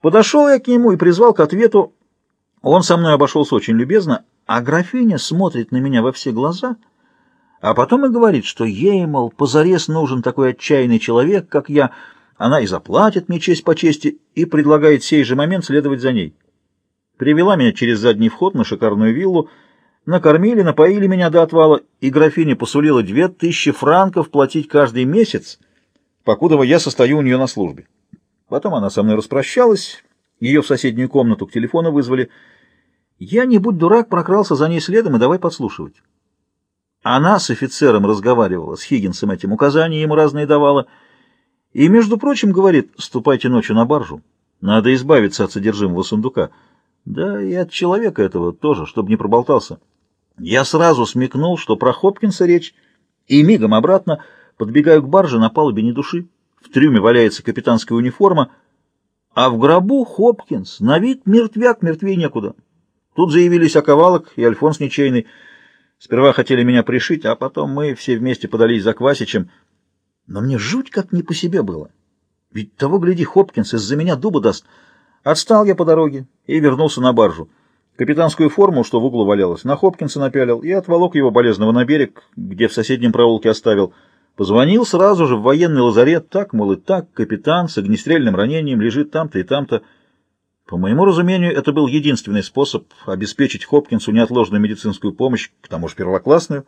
Подошел я к нему и призвал к ответу. Он со мной обошелся очень любезно, а графиня смотрит на меня во все глаза, а потом и говорит, что ей, мол, позарез нужен такой отчаянный человек, как я. Она и заплатит мне честь по чести, и предлагает сей же момент следовать за ней. Привела меня через задний вход на шикарную виллу, накормили, напоили меня до отвала, и графиня посулила две тысячи франков платить каждый месяц, покудова я состою у нее на службе. Потом она со мной распрощалась, ее в соседнюю комнату к телефону вызвали. Я, не будь дурак, прокрался за ней следом и давай подслушивать. Она с офицером разговаривала, с Хиггинсом этим, указания ему разные давала. И, между прочим, говорит, ступайте ночью на баржу. Надо избавиться от содержимого сундука. Да и от человека этого тоже, чтобы не проболтался. Я сразу смекнул, что про Хопкинса речь, и мигом обратно подбегаю к барже на палубе ни души в трюме валяется капитанская униформа, а в гробу Хопкинс, на вид мертвяк, мертвей некуда. Тут заявились Оковалок и Альфонс Ничейный. Сперва хотели меня пришить, а потом мы все вместе подались за Квасичем. Но мне жуть как не по себе было. Ведь того, гляди, Хопкинс из-за меня дуба даст. Отстал я по дороге и вернулся на баржу. Капитанскую форму, что в углу валялась, на Хопкинса напялил и отволок его болезного на берег, где в соседнем проулке оставил — Позвонил сразу же в военный лазарет, так, мол, и так, капитан с огнестрельным ранением лежит там-то и там-то. По моему разумению, это был единственный способ обеспечить Хопкинсу неотложную медицинскую помощь, к тому же первоклассную.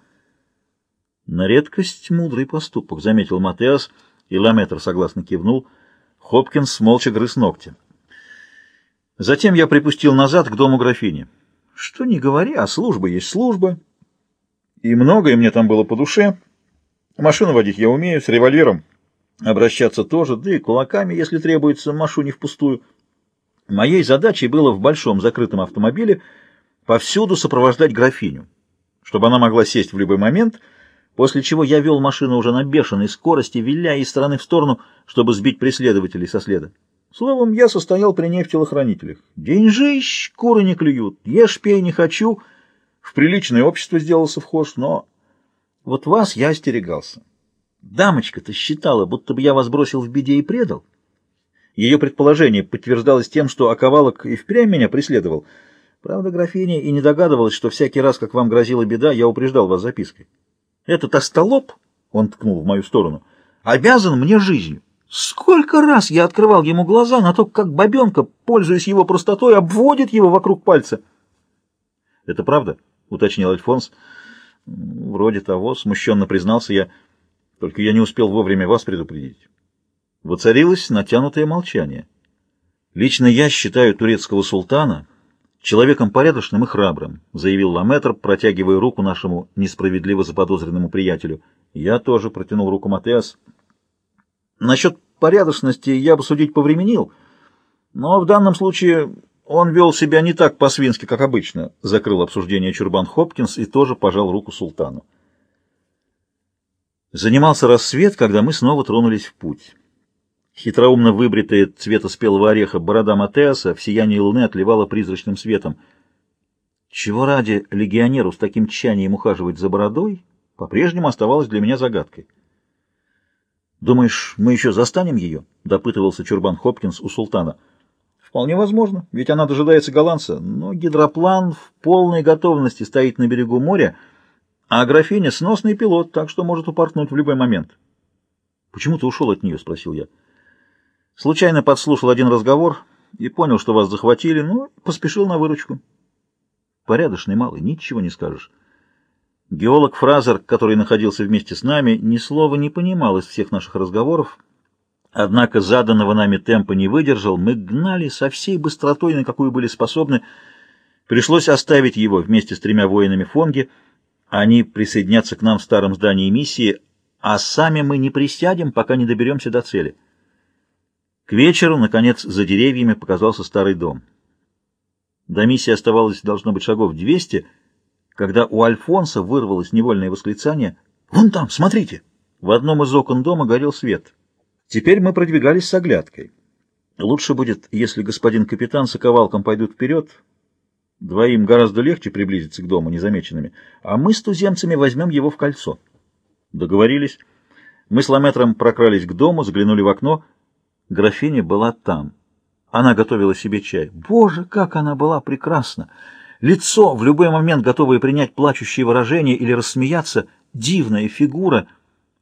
На редкость мудрый поступок, заметил Матеас, и Ламетр согласно кивнул. Хопкинс молча грыз ногти. Затем я припустил назад к дому графини. Что не говори, а служба есть служба. И многое мне там было по душе. Машину водить я умею, с револьвером обращаться тоже, да и кулаками, если требуется, машу не впустую. Моей задачей было в большом закрытом автомобиле повсюду сопровождать графиню, чтобы она могла сесть в любой момент, после чего я вел машину уже на бешеной скорости, виляя из стороны в сторону, чтобы сбить преследователей со следа. Словом, я состоял при ней в телохранителях. Деньжищ, куры не клюют, ешь, пей не хочу. В приличное общество сделался вхож, но вот вас я остерегался. Дамочка-то считала, будто бы я вас бросил в беде и предал. Ее предположение подтверждалось тем, что оковалок и впрямь меня преследовал. Правда, графиня и не догадывалась, что всякий раз, как вам грозила беда, я упреждал вас запиской. Этот остолоп, он ткнул в мою сторону, обязан мне жизнью. Сколько раз я открывал ему глаза на то, как бабенка, пользуясь его простотой, обводит его вокруг пальца. — Это правда? — уточнил Альфонс. Вроде того, смущенно признался я, только я не успел вовремя вас предупредить. Воцарилось натянутое молчание. Лично я считаю турецкого султана человеком порядочным и храбрым, заявил Ламетр, протягивая руку нашему несправедливо заподозренному приятелю. Я тоже протянул руку Матеас. Насчет порядочности я бы судить повременил, но в данном случае он вел себя не так по-свински, как обычно, закрыл обсуждение Чурбан Хопкинс и тоже пожал руку султану. Занимался рассвет, когда мы снова тронулись в путь. Хитроумно выбритая цвета спелого ореха борода Матеаса в сиянии луны отливала призрачным светом. Чего ради легионеру с таким тщанием ухаживать за бородой, по-прежнему оставалось для меня загадкой. «Думаешь, мы еще застанем ее?» — допытывался Чурбан Хопкинс у султана — Вполне возможно, ведь она дожидается голландца, но гидроплан в полной готовности стоит на берегу моря, а графиня — сносный пилот, так что может упорхнуть в любой момент. — Почему ты ушел от нее? — спросил я. Случайно подслушал один разговор и понял, что вас захватили, но поспешил на выручку. Порядочный малый, ничего не скажешь. Геолог Фразер, который находился вместе с нами, ни слова не понимал из всех наших разговоров, Однако заданного нами темпа не выдержал, мы гнали со всей быстротой, на какую были способны. Пришлось оставить его вместе с тремя воинами Фонги. Они присоединятся к нам в старом здании миссии, а сами мы не присядем, пока не доберемся до цели. К вечеру, наконец, за деревьями показался старый дом. До миссии оставалось, должно быть, шагов двести, когда у Альфонса вырвалось невольное восклицание «Вон там, смотрите!» В одном из окон дома горел свет — Теперь мы продвигались с оглядкой. Лучше будет, если господин капитан с оковалком пойдут вперед. Двоим гораздо легче приблизиться к дому незамеченными, а мы с туземцами возьмем его в кольцо. Договорились. Мы с Ламетром прокрались к дому, заглянули в окно. Графиня была там. Она готовила себе чай. Боже, как она была прекрасна! Лицо, в любой момент готовое принять плачущее выражение или рассмеяться, дивная фигура —